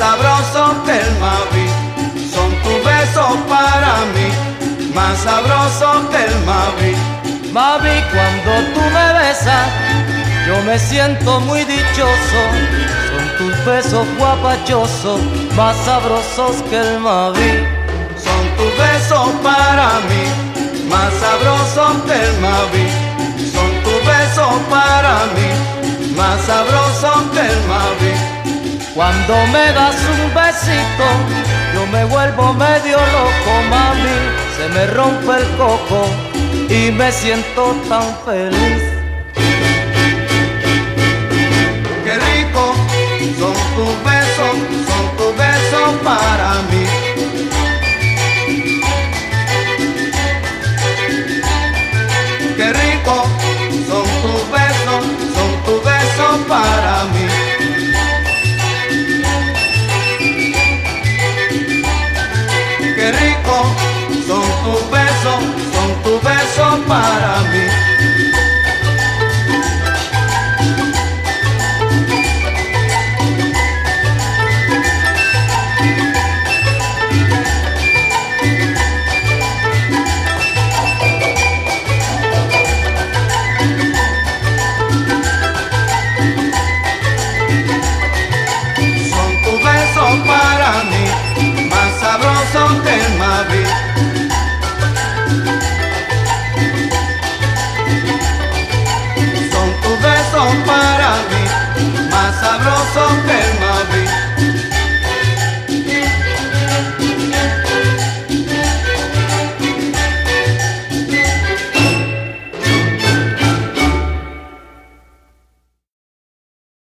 sabrosos que el Mavi. Son tus besos para mí, más sabrosos que el Mavi. Mavi, cuando tú me besas, yo me siento muy dichoso. Son tus besos guapachosos, más sabrosos que el Mavi. Son tus besos para mí, más sabrosos que el Mavi. Son tus besos para mí, más sabrosos que el Mavi. Cuando me das un besito, yo me vuelvo medio loco, mami. Se me rompe el coco y me siento tan feliz.